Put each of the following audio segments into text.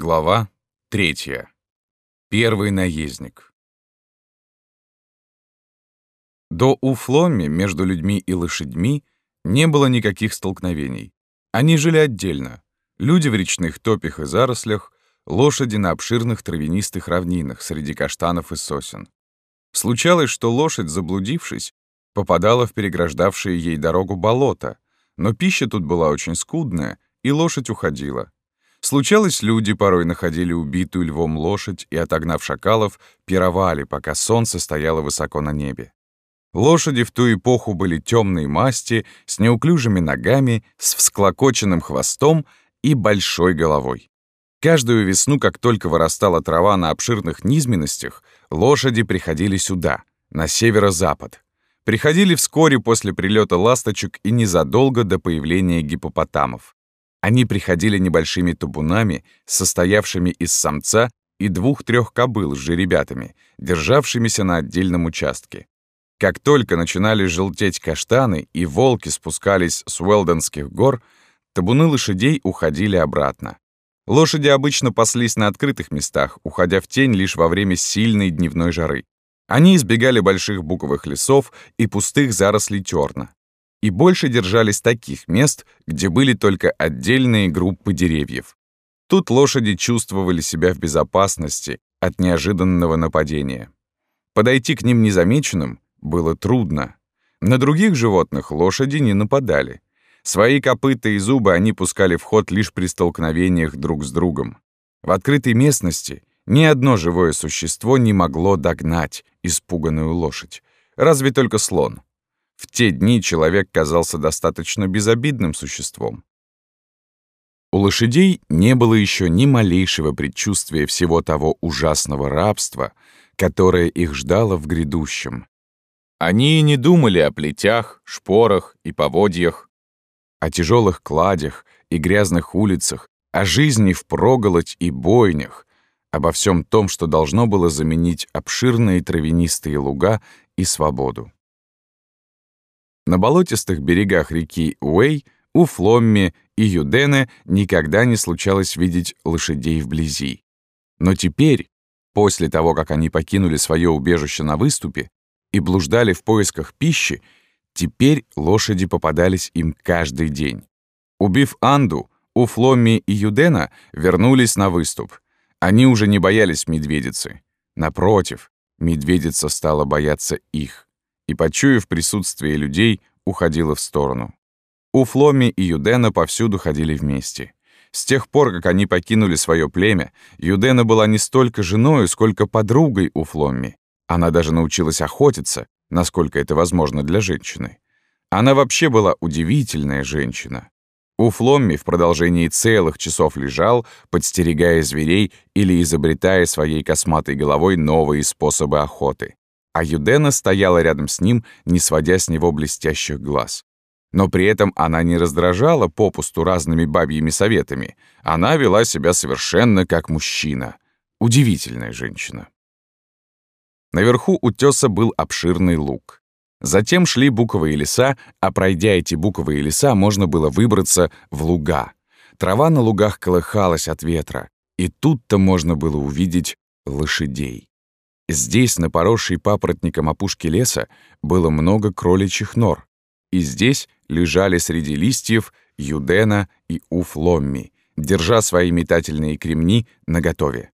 Глава третья. Первый наездник. До Уфломи между людьми и лошадьми не было никаких столкновений. Они жили отдельно. Люди в речных топях и зарослях, лошади на обширных травянистых равнинах среди каштанов и сосен. Случалось, что лошадь, заблудившись, попадала в переграждавшие ей дорогу болото, но пища тут была очень скудная, и лошадь уходила — Случалось, люди порой находили убитую львом лошадь и, отогнав шакалов, пировали, пока солнце стояло высоко на небе. Лошади в ту эпоху были темной масти, с неуклюжими ногами, с всклокоченным хвостом и большой головой. Каждую весну, как только вырастала трава на обширных низменностях, лошади приходили сюда, на северо-запад. Приходили вскоре после прилета ласточек и незадолго до появления гипопотамов. Они приходили небольшими табунами, состоявшими из самца и двух-трех кобыл с жеребятами, державшимися на отдельном участке. Как только начинали желтеть каштаны и волки спускались с Уэлденских гор, табуны лошадей уходили обратно. Лошади обычно паслись на открытых местах, уходя в тень лишь во время сильной дневной жары. Они избегали больших буковых лесов и пустых зарослей терна и больше держались таких мест, где были только отдельные группы деревьев. Тут лошади чувствовали себя в безопасности от неожиданного нападения. Подойти к ним незамеченным было трудно. На других животных лошади не нападали. Свои копыта и зубы они пускали в ход лишь при столкновениях друг с другом. В открытой местности ни одно живое существо не могло догнать испуганную лошадь, разве только слон — в те дни человек казался достаточно безобидным существом. У лошадей не было еще ни малейшего предчувствия всего того ужасного рабства, которое их ждало в грядущем. Они и не думали о плетях, шпорах и поводьях, о тяжелых кладях и грязных улицах, о жизни в проголодь и бойнях, обо всем том, что должно было заменить обширные травянистые луга и свободу. На болотистых берегах реки Уэй у Фломми и Юдене никогда не случалось видеть лошадей вблизи. Но теперь, после того, как они покинули свое убежище на выступе и блуждали в поисках пищи, теперь лошади попадались им каждый день. Убив Анду, у Фломми и Юдена вернулись на выступ. Они уже не боялись медведицы. Напротив, медведица стала бояться их и, почуяв присутствие людей, уходила в сторону. У Фломи и Юдена повсюду ходили вместе. С тех пор, как они покинули свое племя, Юдена была не столько женой, сколько подругой у Фломми. Она даже научилась охотиться, насколько это возможно для женщины. Она вообще была удивительная женщина. У Фломми в продолжении целых часов лежал, подстерегая зверей или изобретая своей косматой головой новые способы охоты а Юдена стояла рядом с ним, не сводя с него блестящих глаз. Но при этом она не раздражала попусту разными бабьими советами. Она вела себя совершенно как мужчина. Удивительная женщина. Наверху утёса был обширный луг. Затем шли буковые леса, а пройдя эти буковые леса, можно было выбраться в луга. Трава на лугах колыхалась от ветра, и тут-то можно было увидеть лошадей. Здесь, на поросшей папоротником опушке леса, было много кроличьих нор, и здесь лежали среди листьев Юдена и Уфломми, держа свои метательные кремни наготове.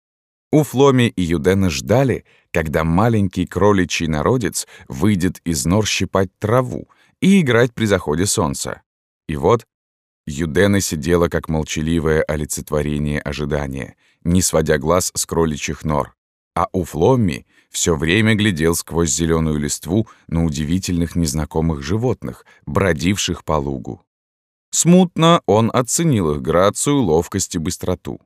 Уфломи и Юдена ждали, когда маленький кроличий народец выйдет из нор щипать траву и играть при заходе солнца. И вот Юдена сидела как молчаливое олицетворение ожидания, не сводя глаз с кроличьих нор а у Фломми все время глядел сквозь зеленую листву на удивительных незнакомых животных, бродивших по лугу. Смутно он оценил их грацию, ловкость и быстроту.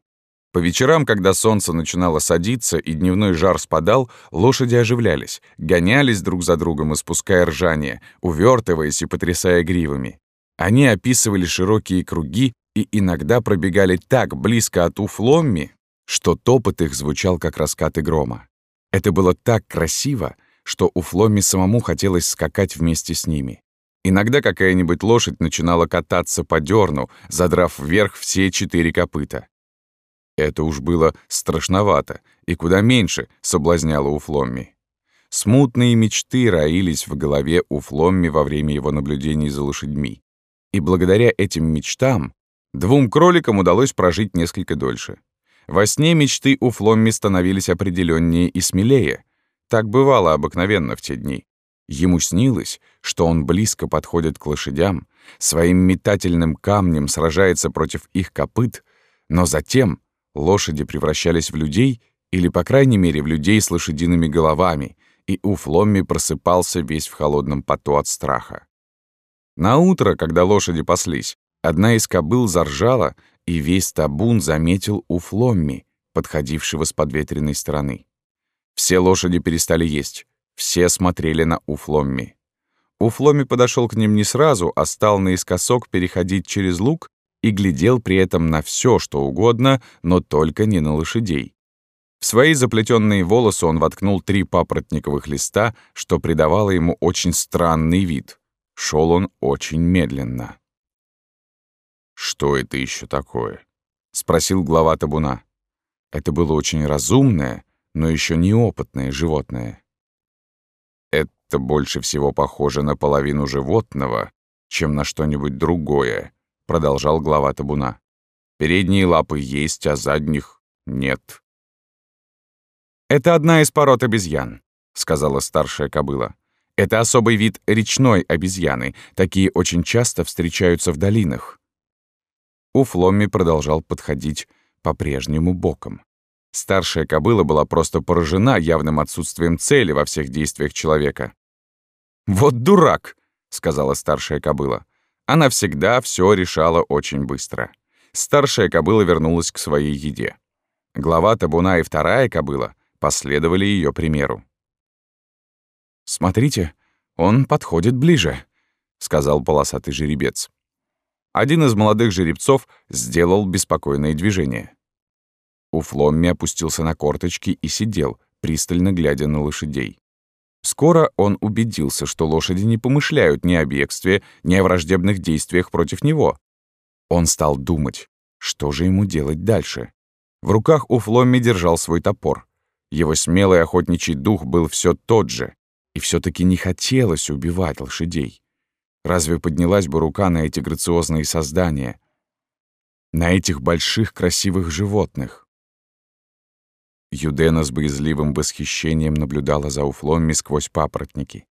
По вечерам, когда солнце начинало садиться и дневной жар спадал, лошади оживлялись, гонялись друг за другом, испуская ржание, увертываясь и потрясая гривами. Они описывали широкие круги и иногда пробегали так близко от Уфломми, что топот их звучал, как раскаты грома. Это было так красиво, что у Фломи самому хотелось скакать вместе с ними. Иногда какая-нибудь лошадь начинала кататься по дерну, задрав вверх все четыре копыта. Это уж было страшновато и куда меньше соблазняло у Фломми. Смутные мечты роились в голове у Фломми во время его наблюдений за лошадьми. И благодаря этим мечтам двум кроликам удалось прожить несколько дольше. Во сне мечты у Фломми становились определеннее и смелее. Так бывало обыкновенно в те дни. Ему снилось, что он близко подходит к лошадям, своим метательным камнем сражается против их копыт, но затем лошади превращались в людей или, по крайней мере, в людей с лошадиными головами, и у Фломми просыпался весь в холодном поту от страха. На утро, когда лошади паслись, одна из кобыл заржала, и весь табун заметил у Фломми, подходившего с подветренной стороны. Все лошади перестали есть, все смотрели на Уфломми. Уфломми подошел к ним не сразу, а стал наискосок переходить через луг и глядел при этом на все, что угодно, но только не на лошадей. В свои заплетенные волосы он воткнул три папоротниковых листа, что придавало ему очень странный вид. Шел он очень медленно. «Что это еще такое?» — спросил глава табуна. Это было очень разумное, но еще неопытное животное. Это больше всего похоже на половину животного, чем на что-нибудь другое, продолжал глава табуна. Передние лапы есть, а задних нет. Это одна из пород обезьян, сказала старшая кобыла. Это особый вид речной обезьяны. Такие очень часто встречаются в долинах. Уфломми продолжал подходить по-прежнему боком. Старшая кобыла была просто поражена явным отсутствием цели во всех действиях человека. «Вот дурак!» — сказала старшая кобыла. Она всегда все решала очень быстро. Старшая кобыла вернулась к своей еде. Глава табуна и вторая кобыла последовали ее примеру. «Смотрите, он подходит ближе», — сказал полосатый жеребец. Один из молодых жеребцов сделал беспокойное движение. Уфломми опустился на корточки и сидел, пристально глядя на лошадей. Скоро он убедился, что лошади не помышляют ни о бегстве, ни о враждебных действиях против него. Он стал думать, что же ему делать дальше. В руках у Фломми держал свой топор. Его смелый охотничий дух был все тот же, и все таки не хотелось убивать лошадей. Разве поднялась бы рука на эти грациозные создания? На этих больших красивых животных? Юдена с боязливым восхищением наблюдала за Уфломми сквозь папоротники.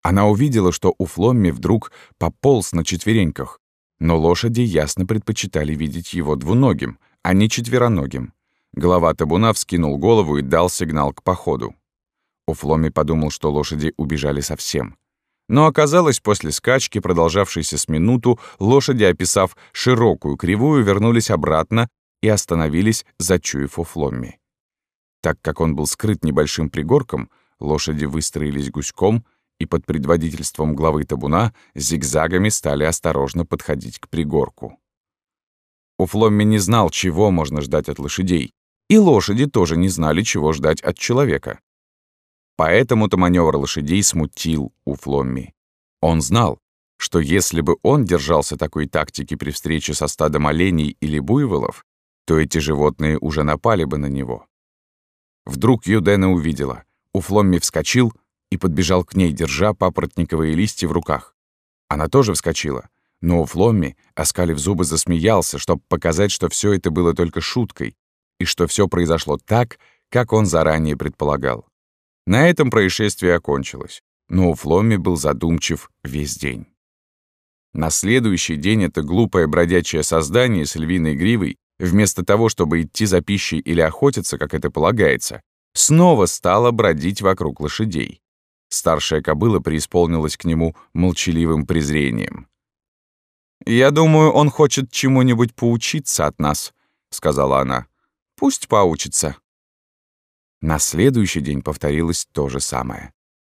Она увидела, что Уфломми вдруг пополз на четвереньках, но лошади ясно предпочитали видеть его двуногим, а не четвероногим. Голова табуна вскинул голову и дал сигнал к походу. Уфломи подумал, что лошади убежали совсем. Но оказалось, после скачки, продолжавшейся с минуту, лошади, описав широкую кривую, вернулись обратно и остановились, зачуяв у Фломми. Так как он был скрыт небольшим пригорком, лошади выстроились гуськом и под предводительством главы табуна зигзагами стали осторожно подходить к пригорку. У Фломми не знал, чего можно ждать от лошадей, и лошади тоже не знали, чего ждать от человека. Поэтому-то маневр лошадей смутил у Фломми. Он знал, что если бы он держался такой тактики при встрече со стадом оленей или буйволов, то эти животные уже напали бы на него. Вдруг Юдена увидела. У Фломми вскочил и подбежал к ней, держа папоротниковые листья в руках. Она тоже вскочила, но у Фломми, оскалив зубы, засмеялся, чтобы показать, что все это было только шуткой, и что все произошло так, как он заранее предполагал. На этом происшествие окончилось, но у Фломми был задумчив весь день. На следующий день это глупое бродячее создание с львиной гривой, вместо того, чтобы идти за пищей или охотиться, как это полагается, снова стало бродить вокруг лошадей. Старшая кобыла преисполнилась к нему молчаливым презрением. «Я думаю, он хочет чему-нибудь поучиться от нас», — сказала она. «Пусть поучится». На следующий день повторилось то же самое.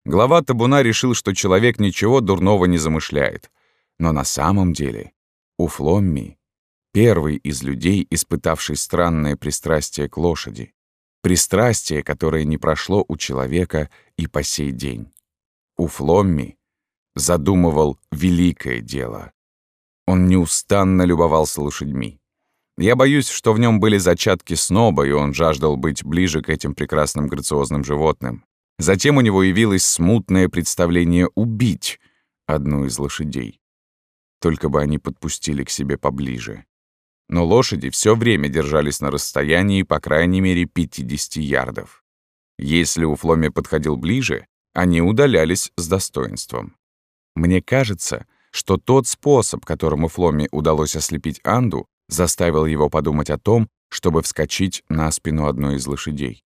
Глава табуна решил, что человек ничего дурного не замышляет. Но на самом деле у Фломми первый из людей, испытавший странное пристрастие к лошади. Пристрастие, которое не прошло у человека и по сей день. У Фломми задумывал великое дело. Он неустанно любовался лошадьми. Я боюсь, что в нем были зачатки сноба, и он жаждал быть ближе к этим прекрасным грациозным животным. Затем у него явилось смутное представление убить одну из лошадей. Только бы они подпустили к себе поближе. Но лошади все время держались на расстоянии, по крайней мере, 50 ярдов. Если у Фломи подходил ближе, они удалялись с достоинством. Мне кажется, что тот способ, которому Фломи удалось ослепить Анду, заставил его подумать о том, чтобы вскочить на спину одной из лошадей.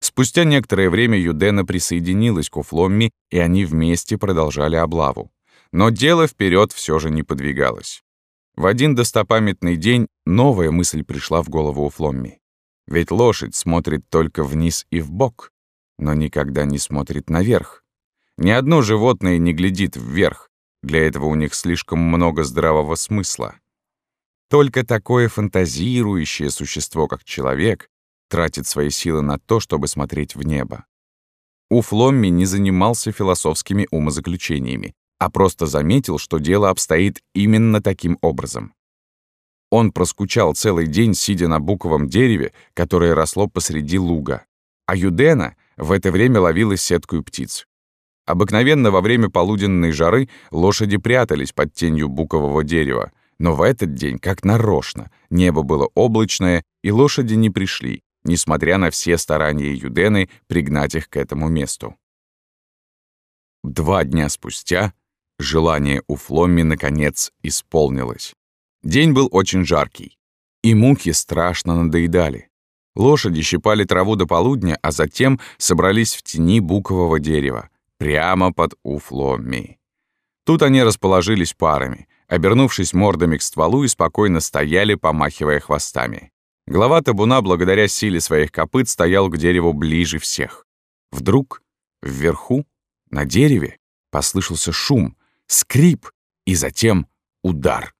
Спустя некоторое время Юдена присоединилась к Уфломми, и они вместе продолжали облаву. Но дело вперед все же не подвигалось. В один достопамятный день новая мысль пришла в голову Уфломми. Ведь лошадь смотрит только вниз и в бок, но никогда не смотрит наверх. Ни одно животное не глядит вверх, для этого у них слишком много здравого смысла. Только такое фантазирующее существо, как человек, тратит свои силы на то, чтобы смотреть в небо. У Фломми не занимался философскими умозаключениями, а просто заметил, что дело обстоит именно таким образом. Он проскучал целый день, сидя на буковом дереве, которое росло посреди луга, а Юдена в это время ловила сетку птиц. Обыкновенно во время полуденной жары лошади прятались под тенью букового дерева, но в этот день, как нарочно, небо было облачное, и лошади не пришли, несмотря на все старания Юдены пригнать их к этому месту. Два дня спустя желание у Фломми наконец исполнилось. День был очень жаркий, и мухи страшно надоедали. Лошади щипали траву до полудня, а затем собрались в тени букового дерева, прямо под Уфломми. Тут они расположились парами, обернувшись мордами к стволу и спокойно стояли, помахивая хвостами. Глава табуна, благодаря силе своих копыт, стоял к дереву ближе всех. Вдруг вверху, на дереве, послышался шум, скрип и затем удар.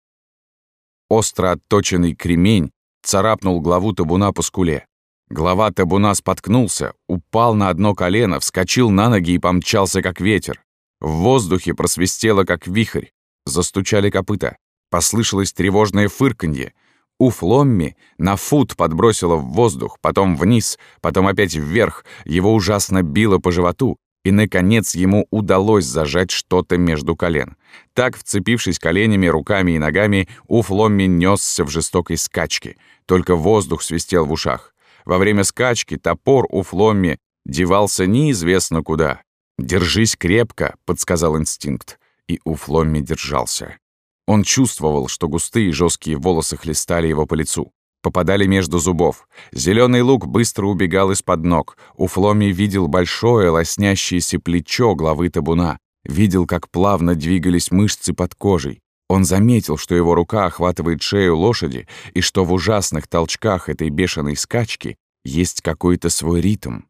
Остро отточенный кремень царапнул главу табуна по скуле. Глава табуна споткнулся, упал на одно колено, вскочил на ноги и помчался, как ветер. В воздухе просвистело, как вихрь. Застучали копыта. Послышалось тревожное фырканье. У Фломми на фут подбросило в воздух, потом вниз, потом опять вверх. Его ужасно било по животу. И, наконец, ему удалось зажать что-то между колен. Так, вцепившись коленями, руками и ногами, у Фломми несся в жестокой скачке. Только воздух свистел в ушах. Во время скачки топор у Фломми девался неизвестно куда. «Держись крепко», — подсказал инстинкт и у Фломми держался. Он чувствовал, что густые жесткие волосы хлестали его по лицу, попадали между зубов. Зеленый лук быстро убегал из-под ног. У Фломи видел большое лоснящееся плечо главы табуна, видел, как плавно двигались мышцы под кожей. Он заметил, что его рука охватывает шею лошади и что в ужасных толчках этой бешеной скачки есть какой-то свой ритм.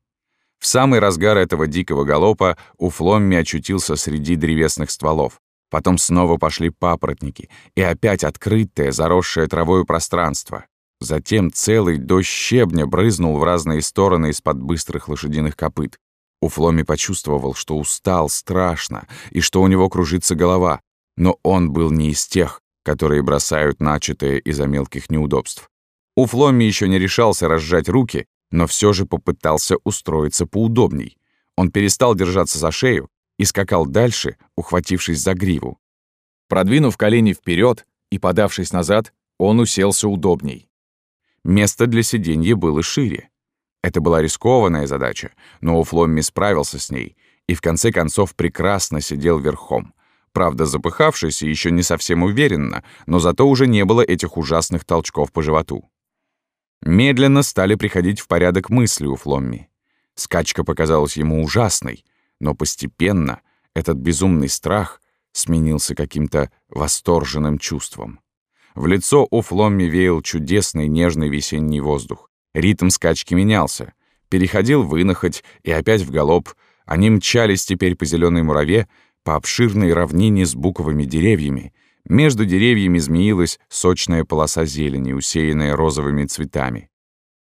В самый разгар этого дикого галопа у Фломми очутился среди древесных стволов. Потом снова пошли папоротники, и опять открытое, заросшее травою пространство. Затем целый дождь щебня брызнул в разные стороны из-под быстрых лошадиных копыт. У Фломи почувствовал, что устал страшно и что у него кружится голова, но он был не из тех, которые бросают начатое из-за мелких неудобств. У Фломи еще не решался разжать руки, но все же попытался устроиться поудобней. Он перестал держаться за шею и скакал дальше, ухватившись за гриву. Продвинув колени вперед и подавшись назад, он уселся удобней. Место для сиденья было шире. Это была рискованная задача, но Уфломми справился с ней и в конце концов прекрасно сидел верхом. Правда, запыхавшись и еще не совсем уверенно, но зато уже не было этих ужасных толчков по животу. Медленно стали приходить в порядок мысли у Фломми. Скачка показалась ему ужасной, но постепенно этот безумный страх сменился каким-то восторженным чувством. В лицо у Фломми веял чудесный нежный весенний воздух. Ритм скачки менялся, переходил в инохоть и опять в галоп. Они мчались теперь по зеленой мураве, по обширной равнине с буковыми деревьями, между деревьями змеилась сочная полоса зелени, усеянная розовыми цветами.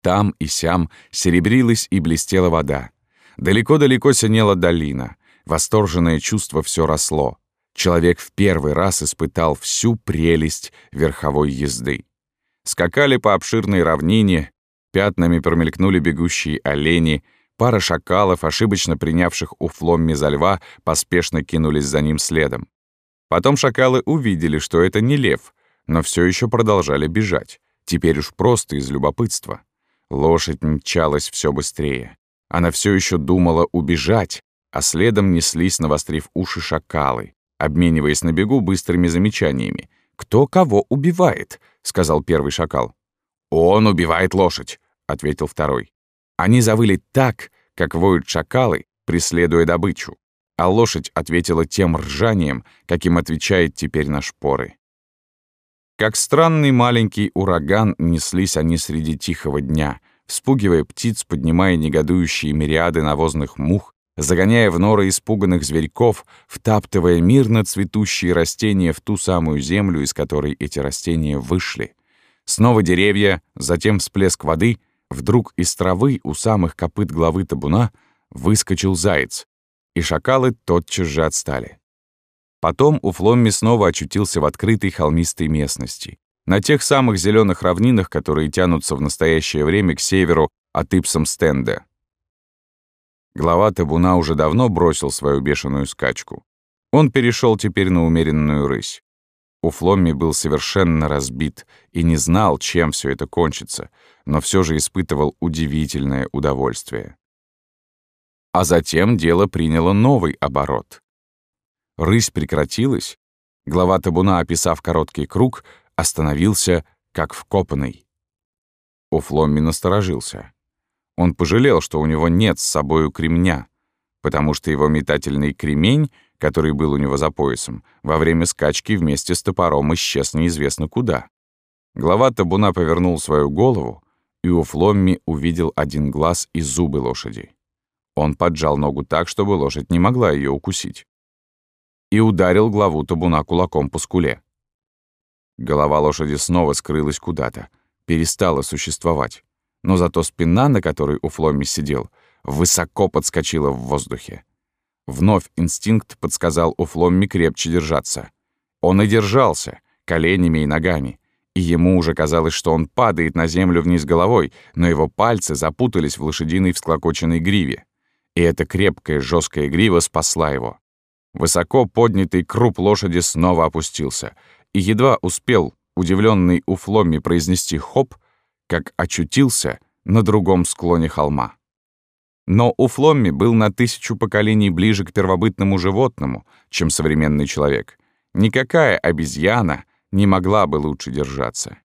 Там и сям серебрилась и блестела вода. Далеко-далеко синела долина. Восторженное чувство все росло. Человек в первый раз испытал всю прелесть верховой езды. Скакали по обширной равнине, пятнами промелькнули бегущие олени, пара шакалов, ошибочно принявших у Фломми за льва, поспешно кинулись за ним следом. Потом шакалы увидели, что это не лев, но все еще продолжали бежать, теперь уж просто из любопытства. Лошадь мчалась все быстрее. Она все еще думала убежать, а следом неслись, навострив уши шакалы, обмениваясь на бегу быстрыми замечаниями. «Кто кого убивает?» — сказал первый шакал. «Он убивает лошадь», — ответил второй. Они завыли так, как воют шакалы, преследуя добычу, а лошадь ответила тем ржанием, каким отвечает теперь на шпоры. Как странный маленький ураган неслись они среди тихого дня, вспугивая птиц, поднимая негодующие мириады навозных мух, загоняя в норы испуганных зверьков, втаптывая мирно цветущие растения в ту самую землю, из которой эти растения вышли. Снова деревья, затем всплеск воды, вдруг из травы у самых копыт главы табуна выскочил заяц, и шакалы тотчас же отстали. Потом у Фломми снова очутился в открытой холмистой местности, на тех самых зеленых равнинах, которые тянутся в настоящее время к северу от Ипсом-Стенда. Глава табуна уже давно бросил свою бешеную скачку. Он перешел теперь на умеренную рысь. У Фломми был совершенно разбит и не знал, чем все это кончится, но все же испытывал удивительное удовольствие. А затем дело приняло новый оборот. Рысь прекратилась, глава табуна, описав короткий круг, остановился, как вкопанный. У Фломми насторожился. Он пожалел, что у него нет с собою кремня, потому что его метательный кремень, который был у него за поясом, во время скачки вместе с топором исчез неизвестно куда. Глава табуна повернул свою голову, и у Фломми увидел один глаз и зубы лошади. Он поджал ногу так, чтобы лошадь не могла ее укусить. И ударил главу табуна кулаком по скуле. Голова лошади снова скрылась куда-то, перестала существовать но зато спина, на которой у Фломми сидел, высоко подскочила в воздухе. Вновь инстинкт подсказал у Фломми крепче держаться. Он и держался, коленями и ногами, и ему уже казалось, что он падает на землю вниз головой, но его пальцы запутались в лошадиной всклокоченной гриве. И эта крепкая, жесткая грива спасла его. Высоко поднятый круп лошади снова опустился, и едва успел удивленный у Фломми произнести «хоп», как очутился на другом склоне холма. Но у Фломми был на тысячу поколений ближе к первобытному животному, чем современный человек. Никакая обезьяна не могла бы лучше держаться.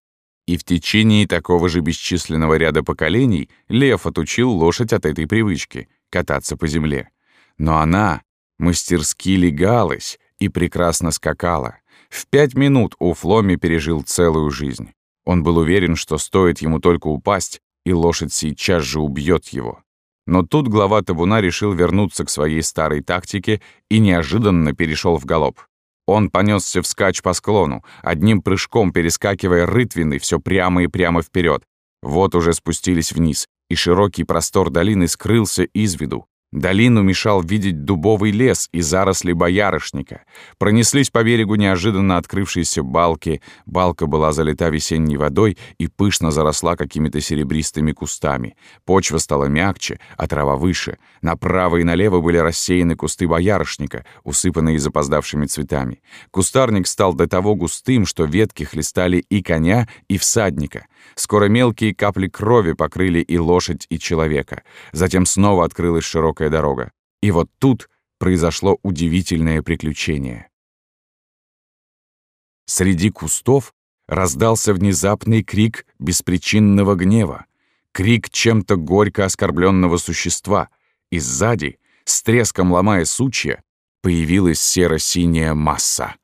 И в течение такого же бесчисленного ряда поколений лев отучил лошадь от этой привычки — кататься по земле. Но она мастерски легалась и прекрасно скакала. В пять минут у Фломи пережил целую жизнь. Он был уверен, что стоит ему только упасть, и лошадь сейчас же убьет его. Но тут глава табуна решил вернуться к своей старой тактике и неожиданно перешел в галоп. Он понесся вскачь по склону, одним прыжком перескакивая рытвины все прямо и прямо вперед. Вот уже спустились вниз, и широкий простор долины скрылся из виду. Долину мешал видеть дубовый лес и заросли боярышника. Пронеслись по берегу неожиданно открывшиеся балки. Балка была залита весенней водой и пышно заросла какими-то серебристыми кустами. Почва стала мягче, а трава выше. Направо и налево были рассеяны кусты боярышника, усыпанные запоздавшими цветами. Кустарник стал до того густым, что ветки хлестали и коня, и всадника. Скоро мелкие капли крови покрыли и лошадь, и человека. Затем снова открылась широкая дорога. И вот тут произошло удивительное приключение. Среди кустов раздался внезапный крик беспричинного гнева, крик чем-то горько оскорбленного существа, и сзади, с треском ломая сучья, появилась серо-синяя масса.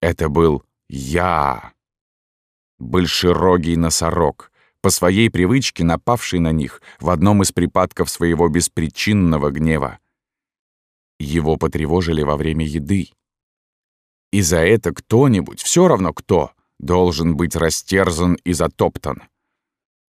Это был я большерогий носорог, по своей привычке напавший на них в одном из припадков своего беспричинного гнева. Его потревожили во время еды. И за это кто-нибудь, все равно кто, должен быть растерзан и затоптан.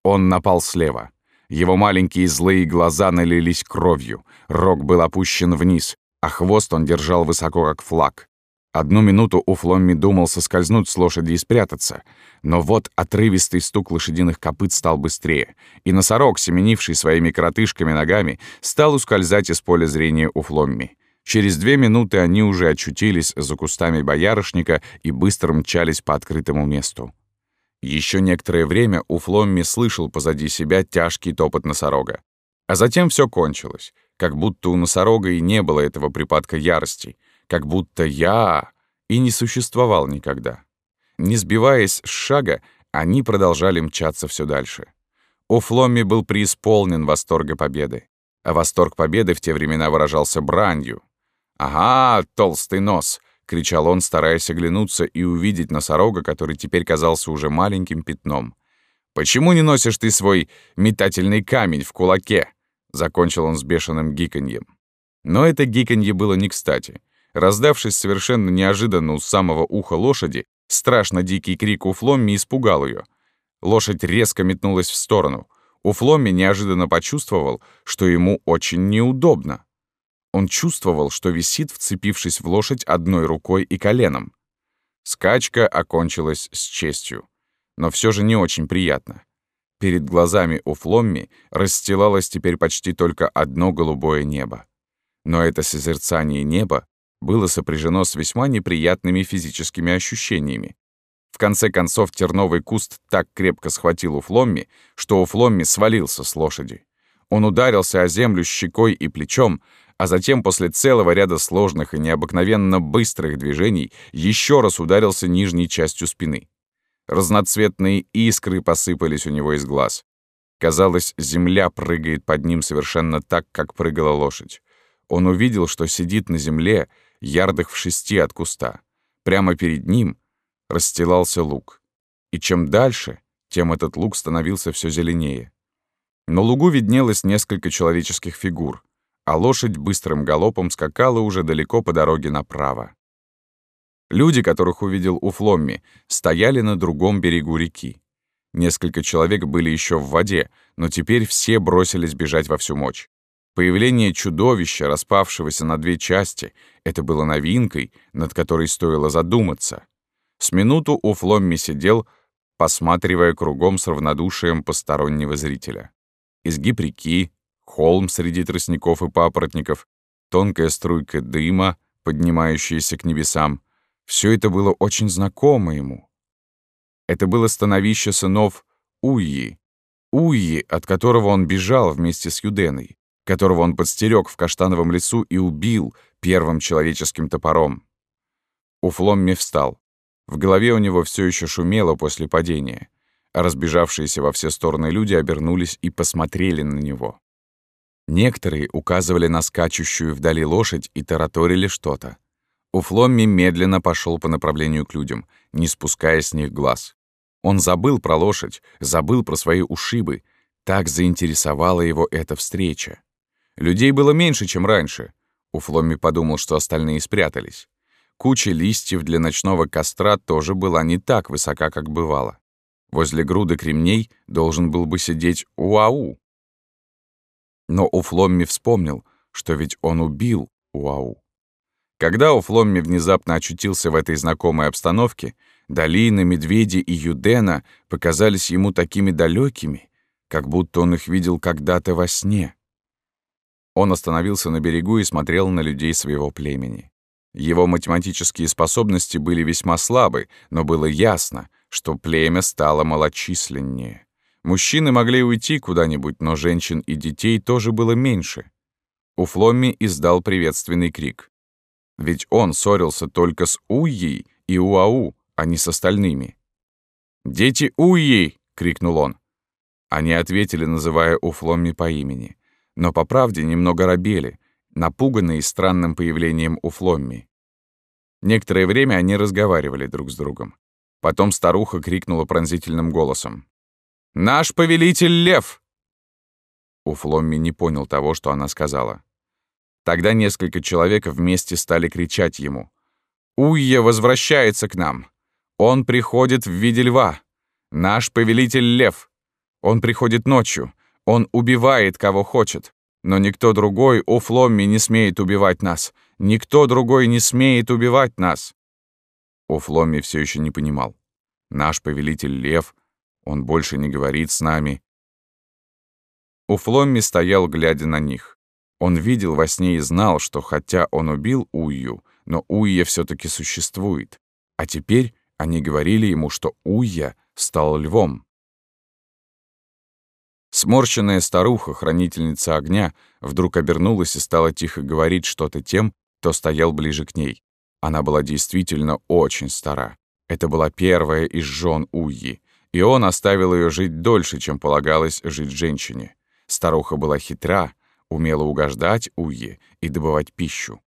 Он напал слева. Его маленькие злые глаза налились кровью, рог был опущен вниз, а хвост он держал высоко, как флаг. Одну минуту Уфломми думал соскользнуть с лошади и спрятаться, но вот отрывистый стук лошадиных копыт стал быстрее, и носорог, семенивший своими коротышками ногами, стал ускользать из поля зрения Уфломми. Через две минуты они уже очутились за кустами боярышника и быстро мчались по открытому месту. Еще некоторое время Уфломми слышал позади себя тяжкий топот носорога. А затем все кончилось, как будто у носорога и не было этого припадка ярости — как будто я и не существовал никогда. Не сбиваясь с шага, они продолжали мчаться все дальше. У Фломми был преисполнен восторга победы. А восторг победы в те времена выражался бранью. «Ага, толстый нос!» — кричал он, стараясь оглянуться и увидеть носорога, который теперь казался уже маленьким пятном. «Почему не носишь ты свой метательный камень в кулаке?» — закончил он с бешеным гиканьем. Но это гиканье было не кстати — Раздавшись совершенно неожиданно у самого уха лошади, страшно дикий крик у Фломми испугал ее. Лошадь резко метнулась в сторону. У Фломми неожиданно почувствовал, что ему очень неудобно. Он чувствовал, что висит, вцепившись в лошадь одной рукой и коленом. Скачка окончилась с честью, но все же не очень приятно. Перед глазами у Фломми расстилалось теперь почти только одно голубое небо. Но это созерцание неба было сопряжено с весьма неприятными физическими ощущениями. В конце концов, терновый куст так крепко схватил у Фломми, что у Фломми свалился с лошади. Он ударился о землю щекой и плечом, а затем после целого ряда сложных и необыкновенно быстрых движений еще раз ударился нижней частью спины. Разноцветные искры посыпались у него из глаз. Казалось, земля прыгает под ним совершенно так, как прыгала лошадь. Он увидел, что сидит на земле ярдах в шести от куста. Прямо перед ним расстилался луг. И чем дальше, тем этот луг становился все зеленее. На лугу виднелось несколько человеческих фигур, а лошадь быстрым галопом скакала уже далеко по дороге направо. Люди, которых увидел у Фломми, стояли на другом берегу реки. Несколько человек были еще в воде, но теперь все бросились бежать во всю мощь. Появление чудовища, распавшегося на две части, это было новинкой, над которой стоило задуматься. С минуту у Фломми сидел, посматривая кругом с равнодушием постороннего зрителя. Изгиб реки, холм среди тростников и папоротников, тонкая струйка дыма, поднимающаяся к небесам — все это было очень знакомо ему. Это было становище сынов Уйи, Уйи, от которого он бежал вместе с Юденой которого он подстерег в каштановом лесу и убил первым человеческим топором. Уфломми встал. В голове у него все еще шумело после падения, а разбежавшиеся во все стороны люди обернулись и посмотрели на него. Некоторые указывали на скачущую вдали лошадь и тараторили что-то. Уфломми медленно пошел по направлению к людям, не спуская с них глаз. Он забыл про лошадь, забыл про свои ушибы. Так заинтересовала его эта встреча. Людей было меньше, чем раньше. У Фломми подумал, что остальные спрятались. Куча листьев для ночного костра тоже была не так высока, как бывало. Возле груды кремней должен был бы сидеть Уау. Но Уфломми вспомнил, что ведь он убил Уау. Когда Уфломми внезапно очутился в этой знакомой обстановке, долины, медведи и Юдена показались ему такими далекими, как будто он их видел когда-то во сне. Он остановился на берегу и смотрел на людей своего племени. Его математические способности были весьма слабы, но было ясно, что племя стало малочисленнее. Мужчины могли уйти куда-нибудь, но женщин и детей тоже было меньше. У Фломми издал приветственный крик. Ведь он ссорился только с Уйей и Уау, а не с остальными. «Дети Уйей!» — крикнул он. Они ответили, называя Уфломми по имени но по правде немного робели, напуганные странным появлением у Фломми. Некоторое время они разговаривали друг с другом. Потом старуха крикнула пронзительным голосом. «Наш повелитель Лев!» У Фломми не понял того, что она сказала. Тогда несколько человек вместе стали кричать ему. «Уйя возвращается к нам! Он приходит в виде льва! Наш повелитель Лев! Он приходит ночью! Он убивает, кого хочет. Но никто другой у Фломми не смеет убивать нас. Никто другой не смеет убивать нас. Уфломи все еще не понимал. Наш повелитель Лев, он больше не говорит с нами. Уфломми стоял, глядя на них. Он видел во сне и знал, что хотя он убил Ую, но Уйя все таки существует. А теперь они говорили ему, что Уйя стал львом. Сморщенная старуха, хранительница огня, вдруг обернулась и стала тихо говорить что-то тем, кто стоял ближе к ней. Она была действительно очень стара. Это была первая из жен Уйи, и он оставил ее жить дольше, чем полагалось жить женщине. Старуха была хитра, умела угождать Уйи и добывать пищу.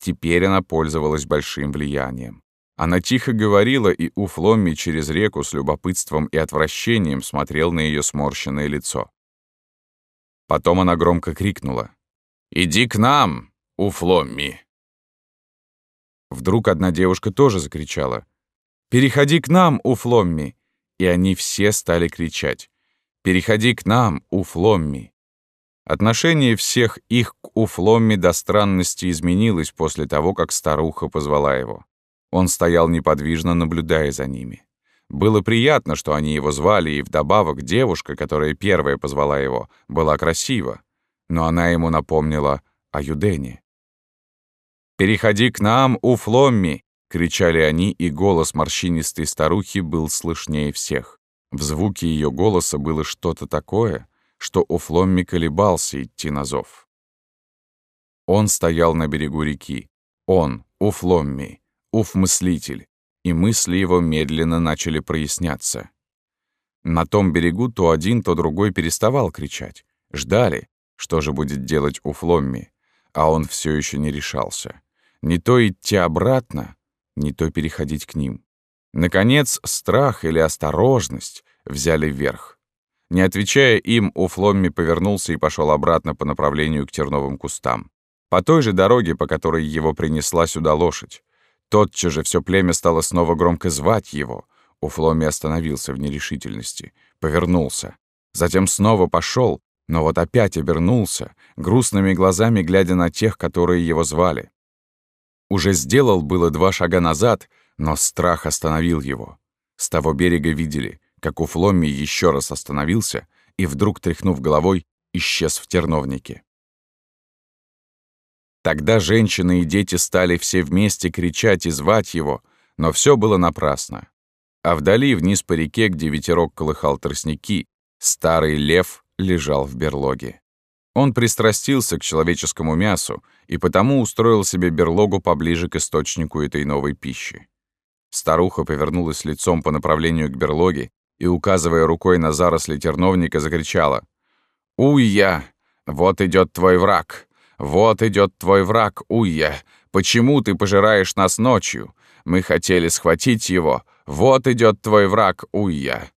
Теперь она пользовалась большим влиянием. Она тихо говорила, и Уфломми через реку с любопытством и отвращением смотрел на ее сморщенное лицо. Потом она громко крикнула. «Иди к нам, Уфломми!» Вдруг одна девушка тоже закричала. «Переходи к нам, Уфломми!» И они все стали кричать. «Переходи к нам, Уфломми!» Отношение всех их к Уфломми до странности изменилось после того, как старуха позвала его. Он стоял неподвижно, наблюдая за ними. Было приятно, что они его звали, и вдобавок девушка, которая первая позвала его, была красива, но она ему напомнила о Юдене. «Переходи к нам, Уфломми!» — кричали они, и голос морщинистой старухи был слышнее всех. В звуке ее голоса было что-то такое, что Уфломми колебался идти на зов. Он стоял на берегу реки. Он, Уфломми, Уф-мыслитель, и мысли его медленно начали проясняться. На том берегу то один, то другой переставал кричать. Ждали, что же будет делать Уфломми, а он все еще не решался. Не то идти обратно, не то переходить к ним. Наконец, страх или осторожность взяли вверх. Не отвечая им, Уфломми повернулся и пошел обратно по направлению к терновым кустам. По той же дороге, по которой его принесла сюда лошадь. Тотчас же все племя стало снова громко звать его. Уфломи остановился в нерешительности, повернулся. Затем снова пошел, но вот опять обернулся, грустными глазами глядя на тех, которые его звали. Уже сделал было два шага назад, но страх остановил его. С того берега видели, как Уфломи еще раз остановился и, вдруг тряхнув головой, исчез в терновнике. Тогда женщины и дети стали все вместе кричать и звать его, но все было напрасно. А вдали, вниз по реке, где ветерок колыхал тростники, старый лев лежал в берлоге. Он пристрастился к человеческому мясу и потому устроил себе берлогу поближе к источнику этой новой пищи. Старуха повернулась лицом по направлению к берлоге и, указывая рукой на заросли терновника, закричала «Уйя! Вот идет твой враг! «Вот идет твой враг, Уйя. Почему ты пожираешь нас ночью? Мы хотели схватить его. Вот идет твой враг, Уйя».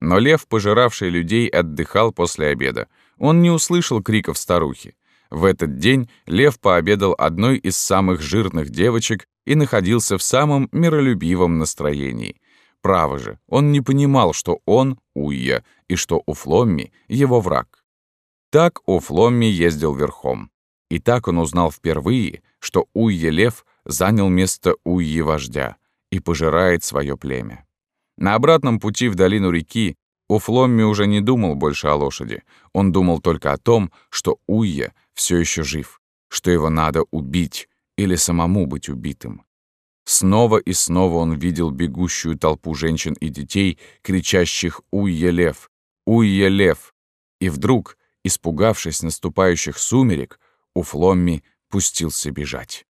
Но лев, пожиравший людей, отдыхал после обеда. Он не услышал криков старухи. В этот день лев пообедал одной из самых жирных девочек и находился в самом миролюбивом настроении. Право же, он не понимал, что он — Уйя, и что у Фломми — его враг. Так Офломми ездил верхом. И так он узнал впервые, что Уйе-лев занял место Уйе-вождя и пожирает свое племя. На обратном пути в долину реки Уфломми уже не думал больше о лошади. Он думал только о том, что Уйе все еще жив, что его надо убить или самому быть убитым. Снова и снова он видел бегущую толпу женщин и детей, кричащих «Уйе-лев! Уйе-лев!» И вдруг Испугавшись наступающих сумерек, Уфломми пустился бежать.